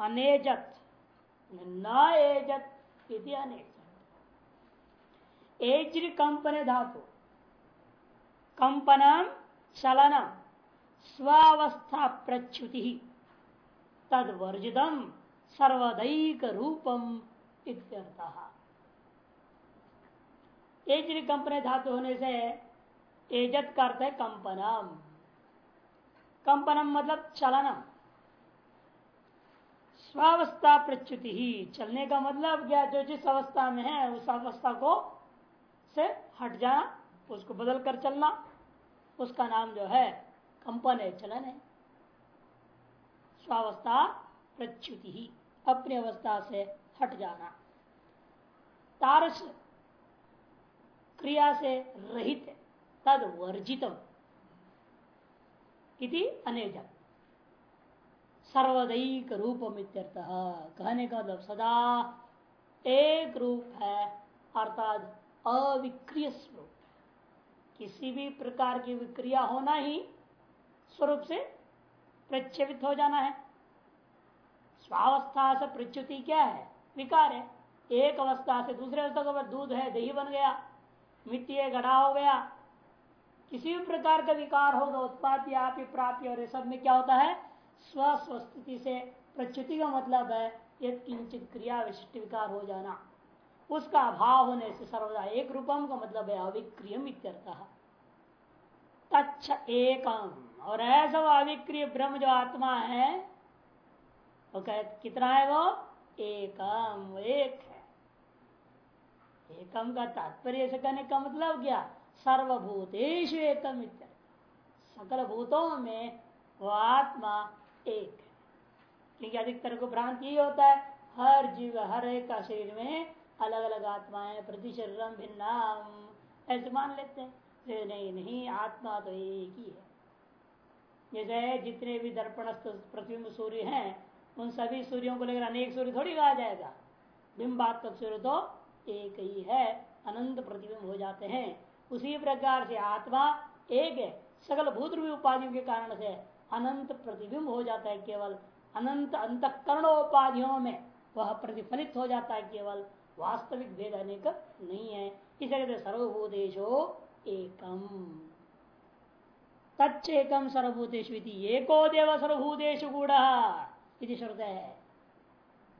अनेजत न एजत इति अनेजत। एज्रि कंपन धातु, कंपनम चलनम, स्वावस्था प्रच्युति तद वर्जितम सर्वदैक रूपम इत्यर्थः। एज्रि कंपन धातु होने से एजत का अर्थ है कंपनम। कंपनम मतलब चलनम। स्वावस्था प्रच्युति ही। चलने का मतलब क्या? जो जिस अवस्था में है, उस अवस्था को से हट जाना, उसको बदल कर चलना। उसका नाम जो है, कंपन है, चलन है। स्वावस्था प्रच्युति ही। अपनी अवस्था से हट जाना। तारस क्रिया से रहित, तद वर्जित इति अनेजन सर्वदैक रूप कहने का मतलब सदा एक रूप है, अर्थात अविक्रिय स्वरूप किसी भी प्रकार की विक्रिया होना ही स्वरूप से प्रक्षेपित हो जाना है। स्वावस्था से प्रच्युति क्या है? विकार है। एक अवस्था से दूसरे अवस्था को दूध है, दही बन गया, मिट्टी है, गढ़ा हो गया, किसी भी प्रकार का विकार होगा उत्पाद या प्राप्ति और ये सब में क्या होता है? स्व स्वस्थिति से प्रच्युति का मतलब है, यद किंचित क्रिया विशिष्ट विकार हो जाना। उसका अभाव होने से सर्वदा एक रूपम का मतलब है अविक्रियम तच्छ एकम। और ऐसा अविक्रिय ब्रह्म जो आत्मा है, वो कह, कितना है वो? एकम। एक है। एकम का तात्पर्य से कहने का मतलब क्या? सर्वभूतेश एकम सकल भूतों में वो आत्मा एक। क्योंकि अधिकतर को भ्रांति यही होता है, हर जीव, हर एक का शरीर में अलग अलग आत्माएँ प्रति शरीरम भिन्ना ऐसे मान लेते हैं। नहीं नहीं, आत्मा तो एक ही है। जैसे जितने भी दर्पण प्रतिबिंब सूर्य हैं, उन सभी सूर्यों को लेकर अनेक सूर्य थोड़ी कहा जाएगा। बिंबात्मक सूर्य तो एक ही है, अनंत प्रतिबिंब हो जाते हैं। उसी प्रकार से आत्मा एक है, सकल भूत रूपी उपाधियों के कारण से अनंत प्रतिबिंब हो जाता है केवल। अनंत अंतकरणोपाधियों में वह प्रतिफलित हो जाता है केवल। वास्तविक भेद अनेक नहीं है। इसे कहते सर्वभूतेशो एकम। तच्चेकम सर्वभूतेश एको देव सर्वभूतेश गुण श्रुत है।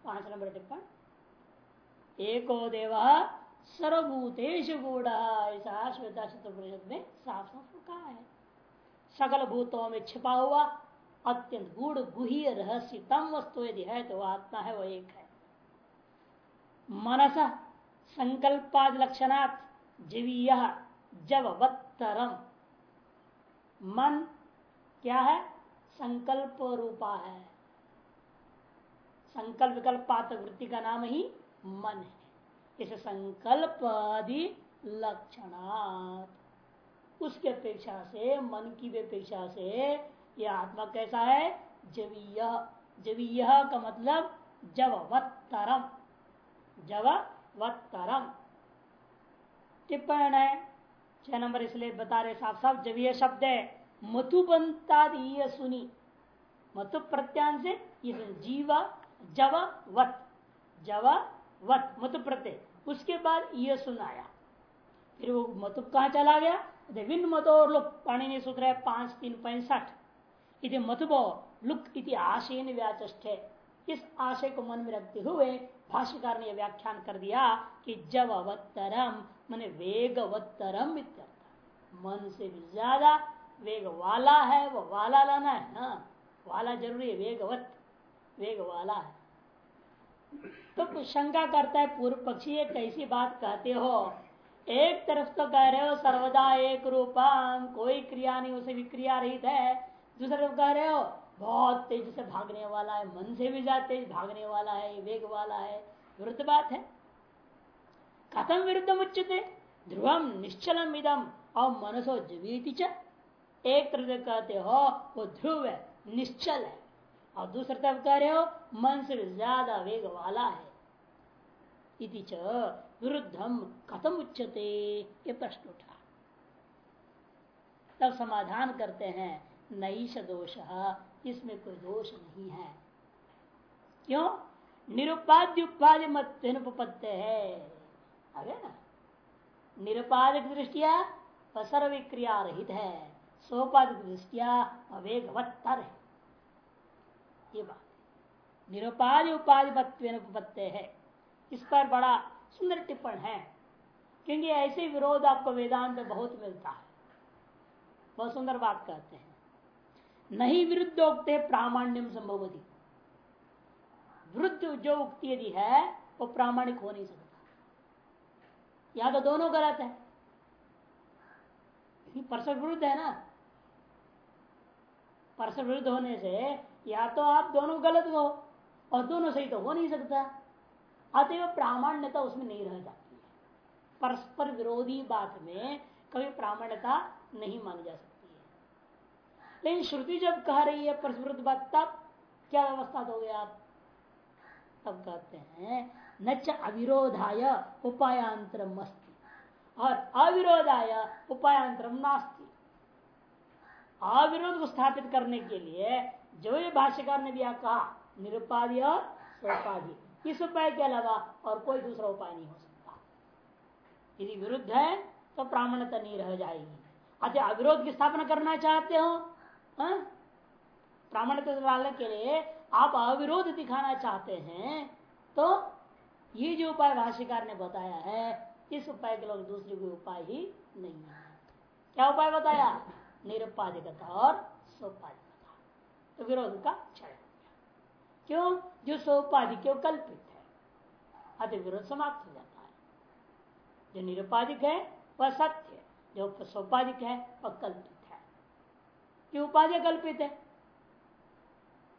पाँच नंबर टिप्पण। एको देव सर्वभूतेश गुण ऐसा श्वेता चतुर्पनिषद में साफ़ साफ़ कहा है। सकल भूतों में छिपा हुआ, अत्यंत गूढ़ गुह्य रहस्य तम वस्तु यदि है तो आत्मा है, वो एक है। मनस संकल्पाद लक्षणात् जीवीय जबवत्तरम मन क्या है? संकल्प रूपा है। संकल्प विकल्पात वृत्ति का नाम ही मन है। इसे संकल्प आदि लक्षणात्। उसकी अपेक्षा से, मन की भी अपेक्षा से यह आत्मा कैसा है? जवीय। जवीय का मतलब जबवत्तरम जव वत्तरम टिप्पण है। छह नंबर इसलिए बता रहे साफ़ साफ़ जब यह शब्द है। मतुबंता सुनी। मतु प्रत्यान से जीव जव वत जव वत मतु प्रत्यय। उसके बाद यह सुनाया फिर वो मतु कहा चला गया? विभिन्न मतों लुक पाणी सूत्र है पाँच, तीन, पैंसठ। इति मतुबो लुक इति आशयन व्याचे इस आशय को मन में रखते हुए भाष्यकार ने व्याख्यान कर दिया कि जब अवतरम मैंने वेगवत्तरम मन से भी ज़्यादा वेग वाला है, वो वाला लाना है ना? वाला ज़रूरी है, वेगवत। वेग वाला है। तो शंका करता है पूर्व पक्षी एक कैसी बात कहते हो? एक तरफ़ तो कह रहे हो सर्वदा एक रूपम, कोई क्रिया नहीं, उसे विक्रिया रहित है। दूसरी तरफ़ कह रहे हो, बहुत तेज से भागने वाला है, मन से भी ज़्यादा तेज भागने वाला है वेग वाला है, विरुद्ध बात है। कथम विरुद्ध उच्चते ध्रुवम निश्चलम इदम, और मनसो जीवित एक तरफ़ कहते हो, वो ध्रुव है, निश्चल है। और दूसरे तरफ़ कह रहे हो, मन से ज़्यादा वेग वाला है। विरुद्धम कथम उच्चते ये प्रश्न उठा। तब समाधान करते हैं, नईश दोष, इसमें कोई दोष नहीं है। क्यों? निरुपाद्य उपाधि मत है। आगे ना। निरुपाधिक दृष्टिया सर्व क्रिया रहित है, सोपाधिक दृष्टिया अवेगवत्तर है। ये बात निरुपाधि उपाधि पत्ते है। इस पर बड़ा सुंदर टिप्पण है। क्योंकि ऐसे विरोध आपको वेदांत में बहुत मिलता है। बहुत सुंदर बात कहते हैं। नहीं विरुद्धोक्ते प्रामाण्यम संभवती। विरुद्ध जो उक्ति यदि है, वो प्रामाणिक हो नहीं सकता। या तो दोनों गलत है। परसर विरुद्ध है ना? परसर विरुद्ध होने से या तो आप दोनों गलत हो और दोनों सही तो हो नहीं सकता। अतएव प्रामाण्यता उसमें नहीं रह जाती है। परस्पर विरोधी बात में कभी प्रामाण्यता नहीं मानी जा सकती है। लेकिन श्रुति जब कह रही है परस्पर बात, तब क्या व्यवस्था दोगे आप? तब कहते हैं न च अविरोधाय उपायांतरम और अविरोधाय उपायांतरम नास्ति। अविरोध को स्थापित करने के लिए जो ये भाष्यकार ने भी कहा निरुपाधि और सोपाधि इस उपाय के अलावा और कोई दूसरा उपाय नहीं हो सकता। यदि विरुद्ध है तो प्रामाण्यता नहीं रह जाएगी। अच्छा अविरोध की स्थापना करना चाहते हो हाँ? प्रामाण्यता डालने के लिए आप अविरोध दिखाना चाहते हैं तो ये जो उपाय भाष्यकार ने बताया है, इस उपाय के लोग दूसरे कोई उपाय ही नहीं है। क्या उपाय बताया? निरुपाधिकता और सोपाधिकता। तो विरोध का क्षय। क्यों? जो सोपाधि क्यों कल्पित है। अति विरोध समाप्त हो जाता है। जो निरुपाधिक है, वह सत्य जो सोपाधिक है, वह कल्पित है। क्यों उपाधि कल्पित है?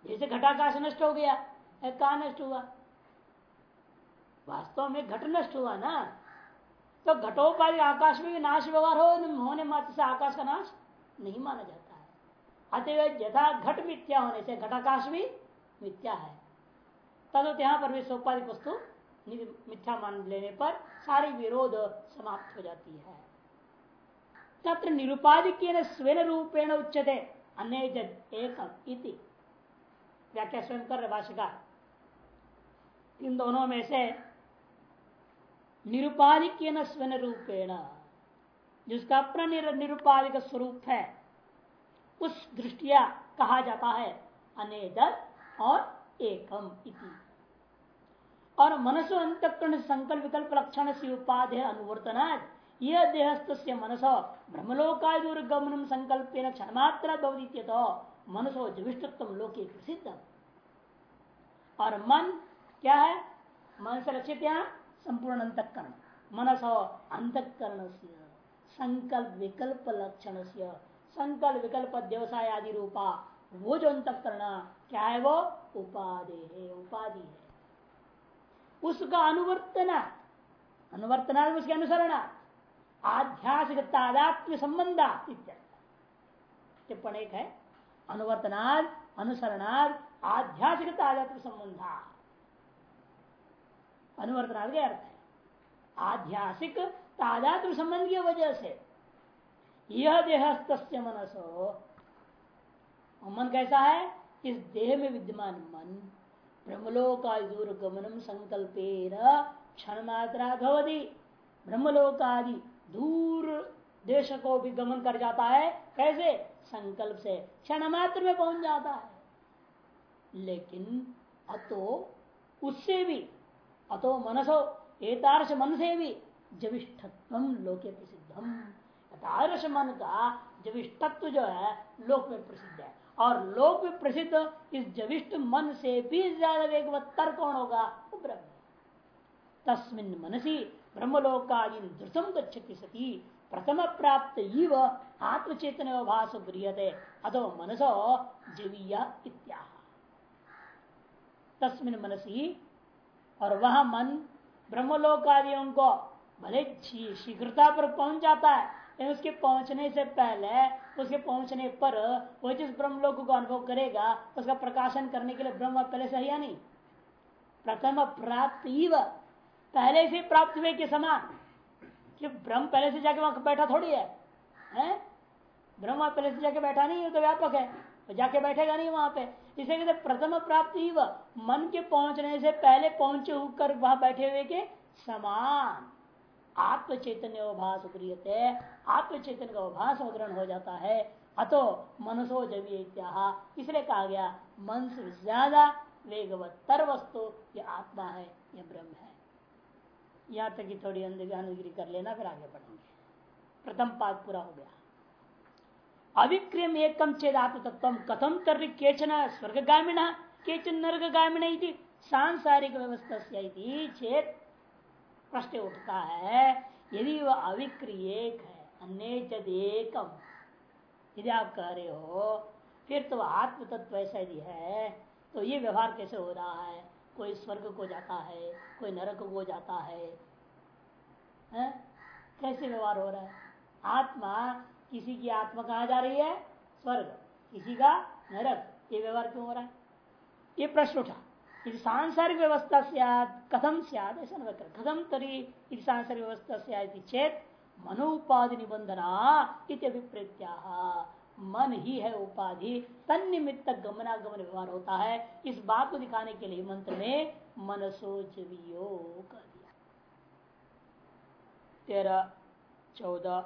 जैसे घटाकाश नष्ट हो गया कहा नष्ट हुआ? वास्तव में घट नष्ट हुआ ना। तो घटोपाधि आकाश में भी नाश व्यवहार हो होने मात्र से आकाश का नाश नहीं माना जाता है। अतः यथा घट मिथ्या होने से घटाकाश भी मिथ्या है। तद यहाँ पर भी सोपाधिक वस्तु मिथ्या मान लेने पर सारी विरोध समाप्त हो जाती है। तत्र निरुपाधिक स्वेन रूपेण उच्चते अन्य एक व्याख्या स्वयं कर रहे भाषिका इन दोनों में से निरुपाधिक स्वन रूपेण, जिसका अपना निरुपाधिक स्वरूप है, उस दृष्टिया कहा जाता है अनेदर और एकम इति। और मनसो अंतकरण संकल्प विकल्प लक्षण से उपाधि अनुवर्तना यह देहस्थ मनसो ब्रह्मलोकादुर्गमनम संकल्प क्षणमात्रा भवती तो मनसो जविष्टत्व लोके प्रसिद्ध और मन क्या है? मन से लक्षित यहाँ संपूर्ण अंतकरण। मनसो अंतकरण से संकल्प विकल्प लक्षण से संकल्प विकल्प व्यवसाय आदि रूपा वो जो अंत अंतकरण क्या है वो? उपाधि है उपाधि है। उसका अनुवर्तना अनुवर्तना उसके अनुसरण आध्यात्मिक तादात्म्य संबंध टिप्पण एक है। अनुवर्तनाद अनुसरणाद आध्यात्मिक तादात्म्य संबंधा अनुवर्तनाद का अर्थ है। आध्यासिक तादात्म संबंध की वजह से यह देहस्त मनसो मन कैसा है? इस देह में विद्यमान मन। ब्रह्मलोका दूर गमनम संकल्प क्षण मात्रा भवती। ब्रह्मलोकादि दूर देश को भी गमन कर जाता है। कैसे? संकल्प से क्षण मात्र में पहुँच जाता है। लेकिन अतो उससे भी, अतो मनसो एतारस मन से भी जविष्ठत्व लोके प्रसिद्धम तारस मन का जविष्ठत्व जो है, लोक में प्रसिद्ध है। और लोक में प्रसिद्ध इस जविष्ट मन से भी ज़्यादा वेगवत्तर कौन होगा? वो ब्रह्म। तस्मिन मनसी ब्रह्मलोकादि द्रुतम गच्छति सती। प्रथम प्राप्त इव आत्मचेतन भाष गृहते अथो मनसो जवीय इत्या तस्मिन मनसी और वह मन ब्रह्मलोक आदियों को भले शीघ्रता पर पहुँच जाता है उसके पहुँचने से पहले उसके पहुँचने पर वो जिस ब्रह्म ब्रह्मलोक को अनुभव करेगा उसका प्रकाशन करने के लिए ब्रह्म पहले से या नहीं? प्रथम प्राप्त पहले से प्राप्त हुए के समान। कि ब्रह्म पहले से जाके वहाँ बैठा थोड़ी है, है? ब्रह्म पहले से जाके बैठा नहीं है तो व्यापक है। वो जाके बैठेगा नहीं वहाँ पे। इसे कहते प्रथम प्राप्ति मन के पहुँचने से पहले पहुँचे होकर वहाँ बैठे हुए के समान। आत्म चैतन्य भाष क्रियते आत्म चैतन्य का भाष ग्रहण हो। जाता है अतो मनसो जवी इसलिए कहा गया मन से ज़्यादा वेगवत्तर वस्तु ये आत्मा है, ये ब्रह्म है। यहाँ तक कि थोड़ी अनुगिरी कर लेना, फिर आगे बढ़ेंगे। प्रथम पाद पूरा हो गया। अविक्रियम एकम आत्म तत्व कथम तर्री केचन स्वर्गामीण केचन नर्गामीण सांसारिक व्यवस्था चेत प्रश्न उठता है यदि वह अविक्रिय है अन्य एकम यदि आप कह रहे हो फिर तो आत्म तत्व ऐसा यदि है तो ये व्यवहार कैसे हो रहा है? कोई स्वर्ग को जाता है कोई नरक को जाता है, है? कैसे व्यवहार हो रहा है? आत्मा किसी की आत्मा कहा जा रही है? स्वर्ग। किसी का नरक। ये व्यवहार क्यों हो रहा है? ये प्रश्न उठा। यदि सांसारिक व्यवस्था सियाद कथम सियाद ऐसा न कथम तरी यदि सांसारिक व्यवस्था सियाद चेत मनोपाधि निबंधना अभिप्रेत्या मन ही है उपाधि तन निमित्त गमनागमन व्यवहार होता है। इस बात को दिखाने के लिए मंत्र में मनसोच कर दिया। तेरह, चौदह,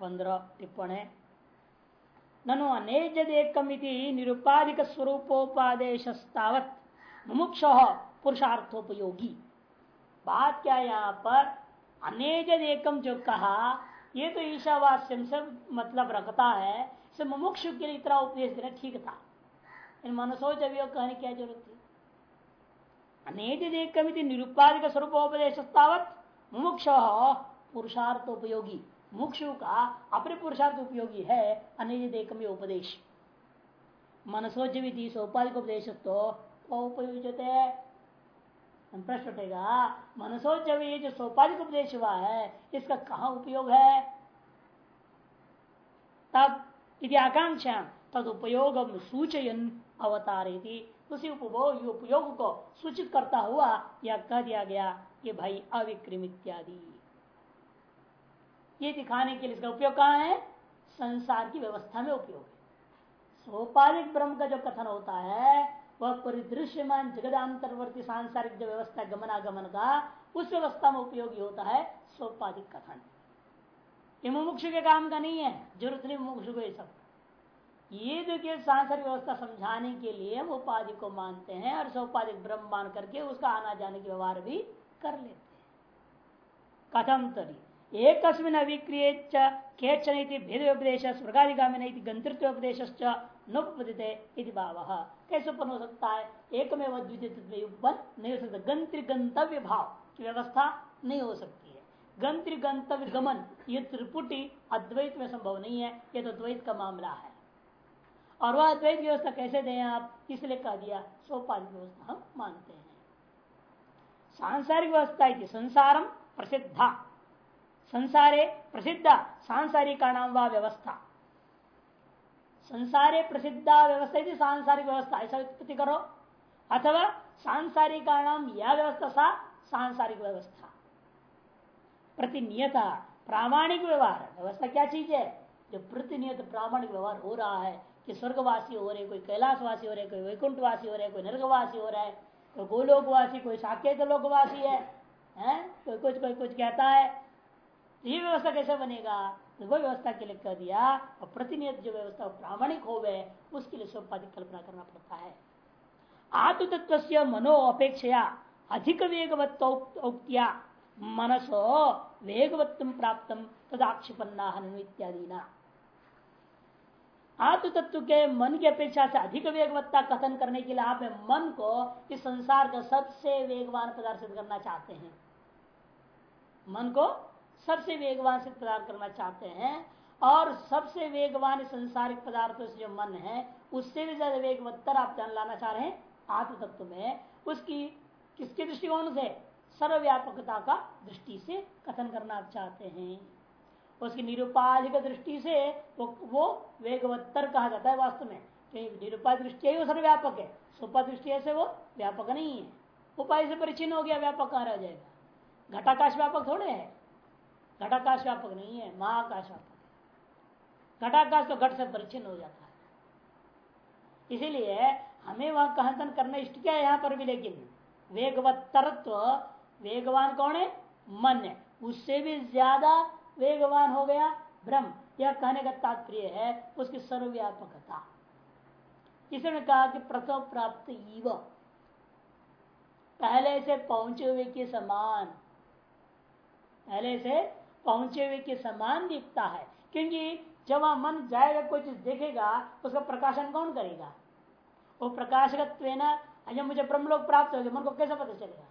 पंद्रह, टिप्पणी। ननु अनेजदेकमिति निरुपाधिक स्वरूपोपादेशस्तावत मुमुक्ष पुरुषार्थोपयोगी। बात क्या यहाँ पर? अनेजद एकम जो कहा, ये तो ईशावास्यम से मतलब रखता है से मुमुक्ष के लिए इतना उपदेश देना ठीक था। इन मनसोच अवयोग कहने की क्या ज़रूरत थी? अनेक एकमिति निरुपाधिक स्वरूपोपदेश मुमुक्ष पुरुषार्थ उपयोगी मुक्षु का अपने पुरुषार्थ उपयोगी है अनेक एकम उपदेश। मनसोच विधि सोपाधिक उपदेश तो उपयुजते प्रश्न उठेगा मनसोच ये जो सोपाधिक उपदेश हुआ है, इसका कहा उपयोग है? तब यदि आकांक्षा, तद उपयोग सूचयन अवतार उसी उपभोग उपयोग को सूचित करता हुआ यह कह दिया गया कि भाई अविक्रम इत्यादि ये दिखाने के लिए इसका उपयोग कहा है? संसार की व्यवस्था में उपयोग है। सोपाधिक ब्रह्म का जो कथन होता है वह परिदृश्यमान जगदांतरवर्ती सांसारिक जो व्यवस्था गमनागमन का उस व्यवस्था में उपयोगी होता है सोपाधिक कथन। ये मुमुक्षु के काम का नहीं है, ज़रूरत नहीं मुमुक्षु को ये सब। ये देखिए, सांसारिक व्यवस्था समझाने के लिए हम उपाधि को मानते हैं और सोपाधिक ब्रह्म मान करके उसका आना जाने के व्यवहार भी कर लेते हैं। कथम तरी एक अविक्रिय केचन भेद उपदेश स्वर्गाधिगामी गंतृत्व उपदेश नुपदित भाव। कैसे उत्पन्न हो सकता है? एक में उत्पन्न नहीं हो सकता गंत्र गंतव्य भाव की व्यवस्था नहीं हो सकती है। गंत्र गंतव्य गमन ये त्रिपुटी अद्वैत में संभव नहीं है, ये तो द्वैत का मामला है। और वह अद्वैत व्यवस्था कैसे दें आप? इसलिए कह दिया, सोपाधिक व्यवस्था हम मानते हैं। सांसारिक व्यवस्था संसारम प्रसिद्धा। संसारे प्रसिद्ध सांसारिका नाम व्यवस्था। संसारे प्रसिद्धा व्यवस्था यदि सांसारिक व्यवस्था। ऐसा उत्पत्ति करो। अथवा सांसारिक नाम यह व्यवस्था सा सांसारिक व्यवस्था। प्रतिनियता प्रामाणिक व्यवहार। व्यवस्था क्या चीज़ है? जो प्रतिनियत प्रामाणिक व्यवहार हो रहा है कि स्वर्गवासी हो रहे कोई कैलाशवासी हो रहे कोई वैकुंठवासी हो रहे कोई नर्गवासी हो रहा है कोई गोलोकवासी कोई साकेत लोकवासी है, है? कोई कुछ कोई कुछ कहता है। ये व्यवस्था कैसे बनेगा? वो व्यवस्था के लिए कह दिया, और प्रतिनियत जो व्यवस्था प्रामाणिक हो गए, उसके लिए सोपाधिक कल्पना करना पड़ता है। आत्म तत्व से मनो अपेक्षा अधिक वेगवत्या मनसो वेगवत्तम प्राप्त तदाक्षिपन्ना इत्यादि ना आत्म तत्व के मन की अपेक्षा से अधिक वेगवत्ता कथन करने के लिए आप मन को इस संसार का सबसे वेगवान प्रदर्शित करना चाहते हैं। मन को सबसे वेगवान से पदार्थ करना चाहते हैं और सबसे वेगवान संसारिक पदार्थों से जो मन है, उससे भी ज़्यादा वेगवत्तर आप जान लाना चाह रहे हैं आत्म तत्व में। उसकी किसके दृष्टिकोण से? सर्वव्यापकता का दृष्टि से कथन करना आप चाहते हैं। उसकी निरुपाधिक दृष्टि से वो वो वेगवत्तर कहा जाता है वास्तव में। क्योंकि निरुपाधिक दृष्टि ही वो सर्वव्यापक है सुपा दृष्टि से वो व्यापक नहीं है। उपाय से परिचिन हो गया, व्यापक कहा रह जाएगा? घटाकाश व्यापक थोड़े है। घटाकाश व्यापक नहीं है महाकाश व्यापक घटाकाश तो घट से परिचिन हो जाता है। इसीलिए हमें वह कहतन करना इष्ट क्या है यहाँ पर भी, लेकिन वेगवत्तरत्व, वेगवान कौन है? मन है। उससे भी ज़्यादा वेगवान हो गया ब्रह्म। यह कहने का तात्पर्य है उसकी सर्वव्यापकता। इसने कहा कि प्रथम प्राप्त इव पहले से पहुँचे हुए के समान। पहले से पहुँचे हुए के समान दिखता है। क्योंकि जब वहाँ मन जाएगा, कोई चीज़ देखेगा, उसका प्रकाशन कौन करेगा? वो प्रकाशकत्व जब मुझे ब्रह्मलोक प्राप्त हो गया, मन को कैसे पता चलेगा?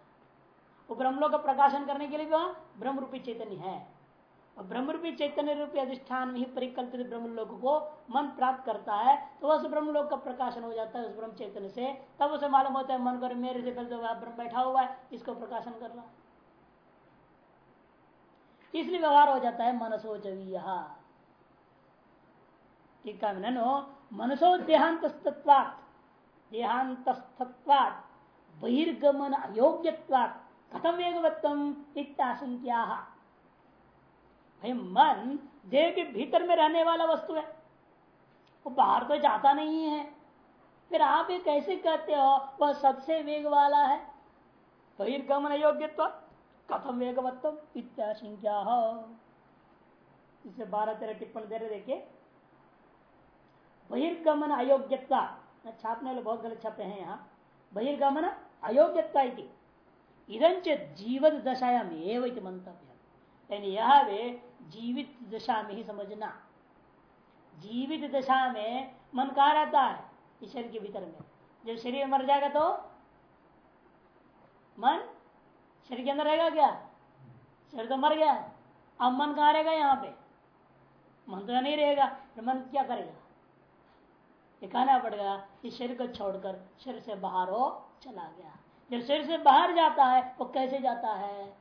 वो ब्रह्मलोक का प्रकाशन करने के लिए भी ब्रह्म रूपी चैतन्य है। और ब्रह्म रूपी चैतन्य रूपी अधिष्ठान में ही परिकल्पित ब्रह्मलोक को मन प्राप्त करता है तो उस ब्रह्मलोक का प्रकाशन हो जाता है उस ब्रह्म चैतन्य से। तब उसे मालूम होता है, मन कर मेरे से पहले तो ब्रह्म बैठा हुआ है, इसको प्रकाशन कर रहा इसलिए व्यवहार हो जाता है मनसो जवी टीका में नो, मनसो देहांत देहांतस्तत्वात्, बहिर्गमन अयोग्यवाद कथम वेगवत्तम इत्याशंक्या। भाई, मन देह के भीतर में रहने वाला वस्तु है। वो बाहर तो जाता नहीं है। फिर आप ये कैसे कहते हो, वह सबसे वेग वाला है? बहिर्गमन अयोग्यत्व कथम वेगवत्तम इत्याशंक्या। इसे बारह तेरह टिप्पणी दे रहे, देखिए। बहिर्गमन अयोग्यता। छापने वाले बहुत गलत छपे हैं यहाँ। बहिर्गमन अयोग्यता इदंच जीवित दशायाम एवं मंतव्य यानी यह वे जीवित दशा में ही समझना। जीवित दशा में मन कहा रहता है? ईश्वर के भीतर में। जब शरीर मर जाएगा तो? मन शरीर के अंदर रहेगा क्या? शरीर तो मर गया अब मन कहा रहेगा यहाँ पे? मन तो नहीं रहेगा। फिर मन क्या करेगा? कहना पड़ेगा इस शरीर को छोड़कर शरीर से बाहर हो चला गया। जब शरीर से बाहर जाता है, वो कैसे जाता है?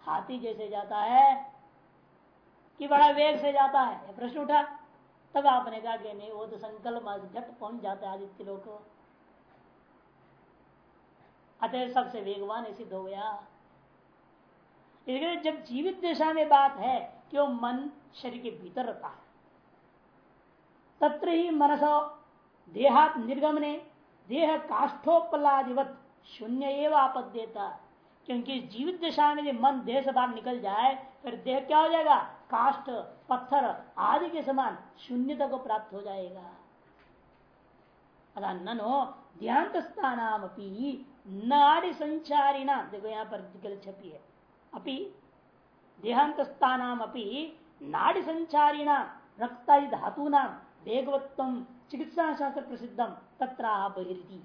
हाथी जैसे जाता है कि बड़ा वेग से जाता है? प्रश्न उठा। तब आपने कहा कि नहीं, वो तो संकल्प झट पहुँच जाता है आदित्य लोग को। अतः सबसे वेगवान सिद्ध हो गया। इसलिए जब जीवित दिशा में बात है कि वो मन शरीर के भीतर रहता है, तत्र ही मनसो देहात निर्गमने देह काष्ठोपलादिवत शून्य एवं आपद देता क्योंकि जीवित दशा में मन देह से बाहर निकल जाए, फिर देह क्या हो जाएगा? काष्ठ, पत्थर आदि के समान शून्यता को प्राप्त हो जाएगा। अतः ननो ध्यांत स्थानाम नाड़ी संचारिणा। देखो यहाँ पर छपी है। अपी अपनी नाड़ी संचारिणा रक्तादि धातु नाम वेगवत्तम चिकित्सा शास्त्र प्रसिद्धम तत्रा बहिर्दी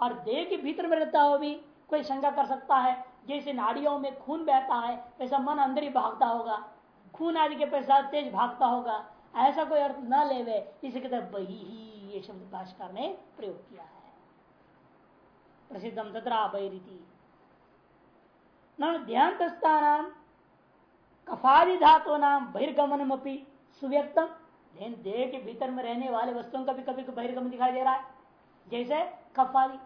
और देह के भीतर में रहता हो भी कोई शंका कर सकता है, जैसे नाड़ियों में खून बहता है, वैसा मन अंदर ही भागता होगा। खून आदि के पैसा तेज भागता होगा। ऐसा कोई अर्थ न लेवे, इसे कहते बही ही ये शब्द भाषकर ने प्रयोग किया है। प्रसिद्धम तथा बहिरीति। ध्यान कफादि धातु नाम बहिर्गमनम अपनी सुव्यक्तम देह के भीतर में रहने वाले वस्तुओं का भी कभी बहिर्गमन दिखाई दे रहा है। जैसे कफाली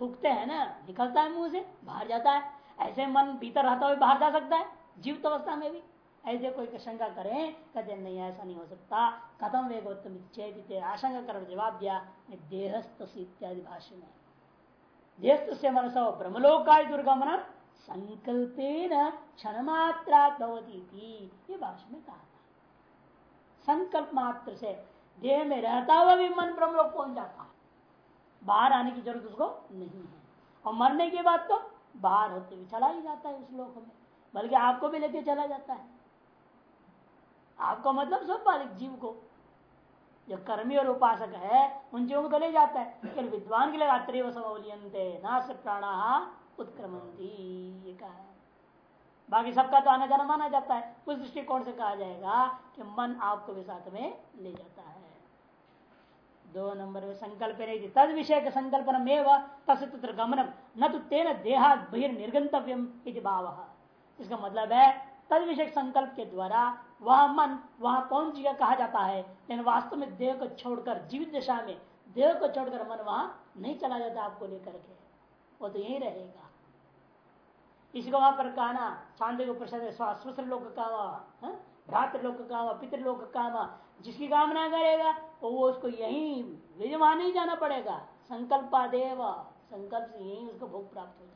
थूकते हैं ना, निकलता है मुँह से, बाहर जाता है। ऐसे मन भीतर रहता हुआ बाहर जा सकता है, जीवित अवस्था में भी। ऐसे कोई शंका करें, कहते नहीं, ऐसा नहीं हो सकता। कथम वेगोत्तम चेत आशंका कर जवाब दिया देहस्त इत्यादि भाष्य में देहस्त से मनसो ब्रह्मलोका दुर्गमन संकल्पेन क्षण मात्रा भवती ये भाष्य में कहा था। संकल्प मात्र से देह में रहता हुआ भी मन ब्रह्म लोग पहुँच जाता है। बाहर आने की ज़रूरत उसको नहीं है। और मरने के बाद तो बाहर होते हुए चला ही जाता है उस लोक में। बल्कि आपको भी लेके चला जाता है। आपको मतलब सब बालिक जीव को जो कर्मी और उपासक है, उन जीवों को ले जाता है। फिर विद्वान के लिए अत्रिव समलियंते नाश प्राणा उत्क्रमंती ये कहा है। बाकी सबका तो आना जाना माना जाता है। उस दृष्टिकोण से कहा जाएगा कि मन आपको भी साथ में ले जाता है। दो नंबर में संकल्प नहीं तद विषय के संकल्पन में तत्र गमनम। न तो तेन देहा बहिर्निर्गंतव्यम भाव। इसका मतलब है तद विषय संकल्प के द्वारा वह मन वहाँ पहुँच गया कहा जाता है? लेकिन वास्तव में देह को छोड़कर, जीवित दिशा में देह को छोड़कर मन वहाँ नहीं चला जाता आपको लेकर के। वो तो यही रहेगा। इसी को वहाँ पर कहना चांदे को प्रसाद स्वास्थ्य लोग का भ्रातृ लोग का पितृलोक काम जिसकी कामना करेगा तो वो उसको यही विजमान ही जाना पड़ेगा। संकल्पादेव, संकल्प से यही उसको भोग प्राप्त हो है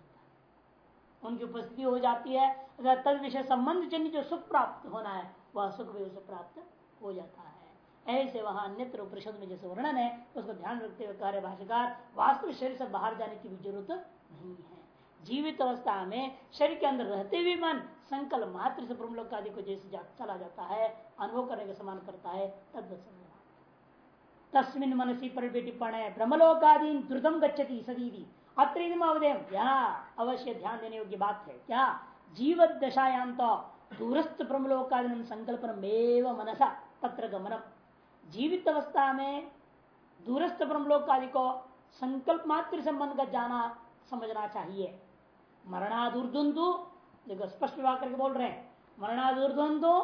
उनकी उपस्थिति हो जाती है। तद विषय संबंध जन्य जो सुख प्राप्त होना है वह सुख भी उसे प्राप्त हो जाता है। ऐसे वहाँ अन्यत्र उपनिषद में जैसे वर्णन है उसको ध्यान रखते हुए कार्य भाषाकार वास्तविक शरीर से बाहर जाने की भी ज़रूरत नहीं है। जीवित अवस्था में शरीर के अंदर रहते हुए मन संकल्प मात्र से ब्रह्मलोक आदि को जैसे जा, चला जाता है अनुभव करने का समान करता है तद तस्मिन मनसी पर टिप्पण है ब्रह्मलोकादीन द्रुतम गच्छति सदी अत्र यहाँ अवश्य ध्यान देने योग्य बात है। क्या? जीव दशायां तो दूरस्थ ब्रह्मलोकादीन संकल्पन मनसा, तत्र गमनम। जीवित अवस्था में दूरस्थ ब्रह्मलोक आदि को संकल्प मात्र संबंध का जाना समझना चाहिए। मरणादुर्धुंदु देखो, स्पष्ट विवाह करके बोल रहे हैं। मरणा मरणादुर्धुंदु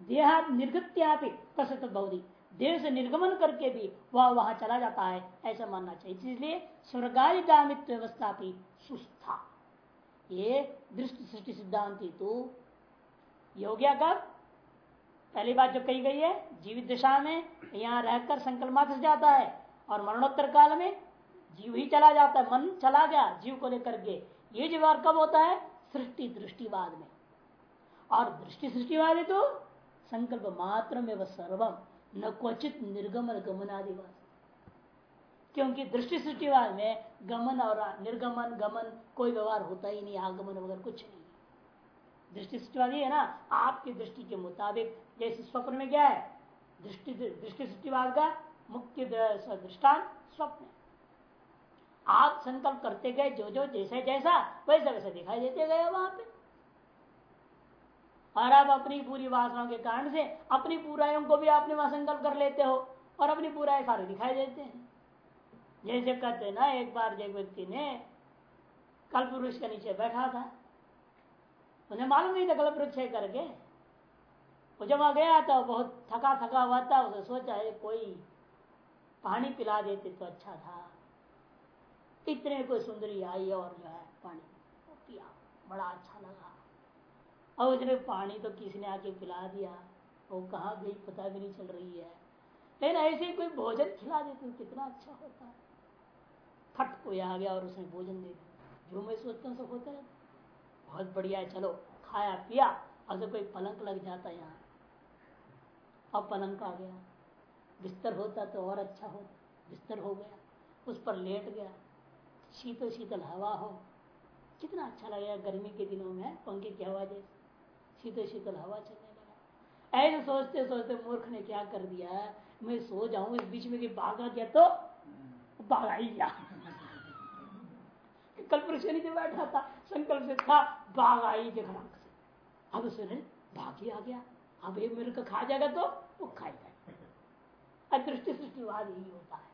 देहा निर्गत्यापि कसित बहुदी देह से निर्गमन करके भी वह वहाँ चला जाता है, ऐसा मानना चाहिए। इसलिए स्वर्गारिगामित्व व्यवस्था भी सुस्था। ये दृष्टि सृष्टि सिद्धांति तो योग्या कब पहली बात जो कही गई है, जीवित दिशा में यहाँ रहकर संकल्प मात्र जाता है और मरणोत्तर काल में जीव ही चला जाता है, मन चला गया जीव को लेकर के। ये जीवार कब होता है? सृष्टि दृष्टिवाद में। और दृष्टि सृष्टिवाद है तो संकल्प मात्र में वह सर्वम। न क्वचित निर्गमन गमनादिवाद क्योंकि दृष्टि सृष्टिवाद में गमन और निर्गमन, गमन कोई व्यवहार होता ही नहीं, आगमन वगैरह कुछ नहीं। दृष्टि सृष्टिवादी है ना, आपकी दृष्टि के मुताबिक, जैसे स्वप्न में क्या है? दृष्टि दृष्टि सृष्टिवाद का मुख्य दृष्टान स्वप्न आप संकल्प करते गए जो जो जैसे जैसा वैसा वैसा दिखाई देते गए वहाँ पे। और आप अपनी पूरी वासनाओं के कारण से अपनी बुराइयों को भी आपने वहाँ संकल्प कर लेते हो और अपनी बुराई सारे दिखाई देते हैं। जैसे कहते ना, एक बार एक व्यक्ति ने कल्प वृक्ष के नीचे बैठा था। उन्हें मालूम नहीं था कल्प वृक्ष करके। वो जब वहाँ गया था बहुत थका थका हुआ था, उसे सोचा है कोई पानी पिला देते तो अच्छा था। इतने कोई सुंदरी आई और जो है पानी पिया, बड़ा अच्छा लगा। और उसने पानी तो किसी ने आके पिला दिया, वो कहाँ गई पता भी नहीं चल रही है। लेकिन ऐसे कोई भोजन खिला देते कितना अच्छा होता है। फट कोई आ गया और उसने भोजन दे दिया। जो मैं सोचता हूँ सब होता है। बहुत बढ़िया है, चलो, खाया, पिया। अगर कोई पलंग लग जाता यहाँ, अब पलंग आ गया। बिस्तर होता तो और अच्छा होता बिस्तर हो गया। उस पर लेट गया। शीतल शीतल हवा हो। कितना अच्छा लगेगा गर्मी के दिनों में, पंखे की हवा जैसे शीतल शीतल हवा चलने लगा ऐसे सोचते सोचते मूर्ख ने क्या कर दिया? मैं सो जाऊँ, इस बीच में कि भागा गया तो भागा ही गया। कल पुरुष नीचे बैठा था, संकल्प से था भाग आई देखना अब उसे भाग ही आ गया। अब ये मेरे को खा जाएगा तो वो खाएगा। अदृष्टि सृष्टिवाद यही होता है।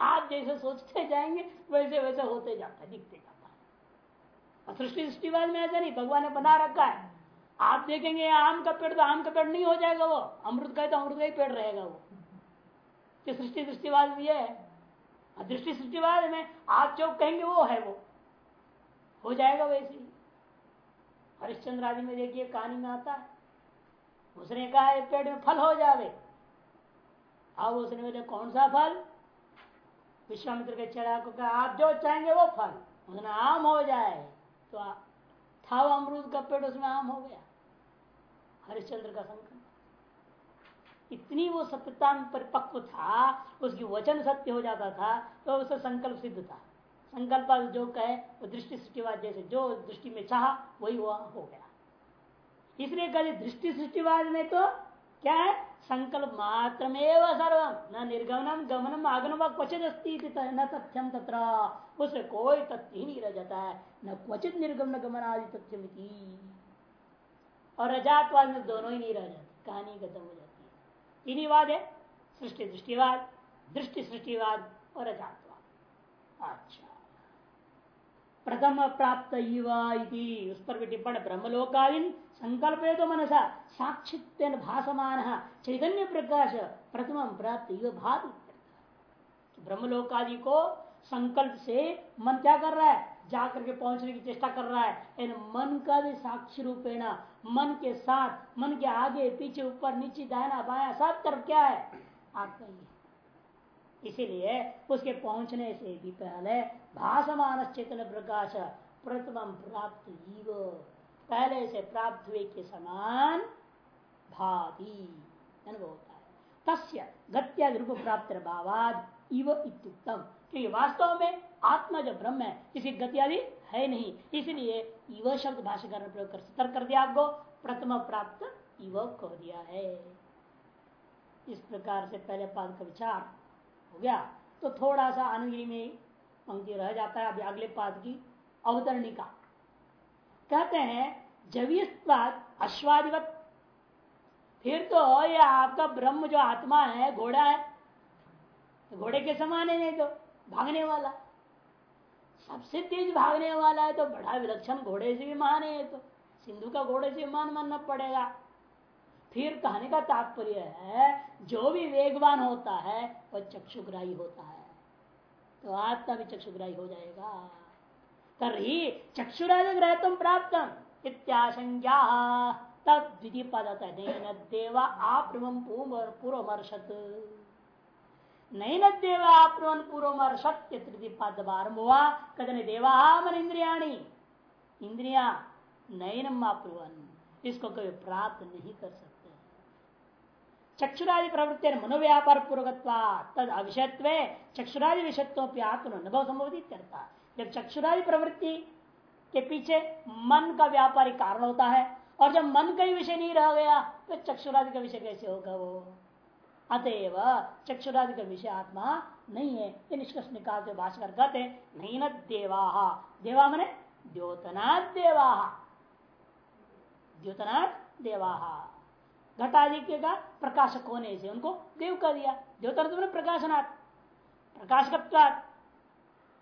आप जैसे सोचते जाएँगे, वैसे वैसे होते जाता है, दिखते जाता है। सृष्टि सृष्टिवाद में ऐसा नहीं, भगवान ने बना रखा है। आप देखेंगे आम का पेड़ तो आम का पेड़ नहीं हो जाएगा वो। अमृत का तो अमृत का ही पेड़ रहेगा वो। सृष्टि दृष्टिवाद भी है। दृष्टि सृष्टिवाद में आप जो कहेंगे वो है वो। हो जाएगा वैसे ही। हरिश्चंद्र आदि में देखिए, कहानी में आता है। उसने कहा पेड़ में फल हो जावे। अब उसने बोले, कौन सा फल? विश्वामित्र के चढ़ा को कहा, आप जो चाहेंगे वो फल। उसने आम हो जाए। तो था अमरूद का पेड़, उसमें आम हो गया। हरिश्चंद्र का संकल्प। इतनी वो सत्यता में परिपक्व था, उसकी वचन सत्य हो जाता था तो उसका संकल्प सिद्ध था। संकल्प जो कहे, वो दृष्टि सृष्टिवाद जैसे जो दृष्टि में चाह, वही हुआ हो गया। इसलिए कहे दृष्टि सृष्टिवाद में तो क्या है? संकल्प मात्र में सर्व, न निर्गमनम गमनम आगनम क्वचित न तथ्यम तथा उसे कोई तथ्य ही नहीं रह जाता है। न क्वचित निर्गमन गमन आदि तथ्य और रजातवाद में दोनों ही नहीं रह जाते, कहानी खत्म हो जाती है। तीन वाद है, सृष्टि दृष्टिवाद, दृष्टि सृष्टिवाद और रजातवाद। अच्छा। प्रथम प्राप्त युवा उस पर भी टिप्पण ब्रह्मलोकालीन संकल्प तो मनसा साक्षित भाषमान चैतन्य प्रकाश प्रथम प्राप्त युवा भाव ब्रह्मलोकादि को संकल्प से मन क्या कर रहा है? जा करके पहुँचने की चेष्टा कर रहा है। इन मन का भी साक्षी रूपेण, मन के साथ, मन के आगे, पीछे, ऊपर, नीचे दायना बाया, सब तरफ़ क्या है? आत्मा ही इसीलिए उसके पहुँचने से भी पहले भाषमान चेतन प्रकाश प्रथम प्राप्त पहले से प्राप्त हुए के समान भाती अनुभव होता है। तस्य गत्यादि रूप प्राप्त भावाद इव इत्युक्तम। क्योंकि वास्तव में आत्मा जो ब्रह्म है इसी गति आदि है नहीं। इसलिए इव शब्द भाषा का प्रयोग कर सतर्क कर दिया आपको, प्रथम प्राप्त इव कह दिया है। इस प्रकार से पहले पाद का विचार हो गया। तो थोड़ा सा आनंदगिरी में पंक्ति रह जाता है, अभी अगले पाद की अवतरणिका कहते हैं जवीस्वाद अश्वादिवत, फिर तो ये आपका ब्रह्म जो आत्मा है, घोड़ा है, घोड़े के समान है नहीं तो भागने वाला। सबसे तेज भागने वाला है तो बड़ा विलक्षण घोड़े से भी मान है तो सिंधु का घोड़े से मान मानना पड़ेगा। फिर कहने का तात्पर्य है, जो भी वेगवान होता है, वह चक्षुग्राही होता है। तो आत्मा भी चक्षुग्राही हो जाएगा। तरी चक्षुराज ग्रह तुम प्राप्त इत्याशंज्ञा तब द्वितीय पद देवा आप पूर्वमर्शत नहीं न देवा आपन पूर्वमर्शत तृतीय पद आरंभ हुआ कदने देवा मन इंद्रिया इंद्रिया नयनम आपन इसको कभी प्राप्त नहीं कर सकते। चक्षुरादि प्रवृत्ति मनोव्यापार पूर्वक तद अविषयत्व चक्षुरादि विषयत्व आत्म अनुभव संभवित करता जब चक्षुरादि प्रवृत्ति के पीछे मन का व्यापारिक कारण होता है, और जब मन का ही विषय नहीं रह गया तो चक्षुरादि का विषय कैसे होगा वो? अतएव चक्षुरादि का विषय आत्मा नहीं है। ये निष्कर्ष निकालते भाषकर कहते नहीं न देवा। देवा मने द्योतनाथ देवा। द्योतनाथ देवा। घटादि का प्रकाशक होने से उनको देव कर दिया। द्योतन तो प्रकाशनाथ प्रकाशकत्वात।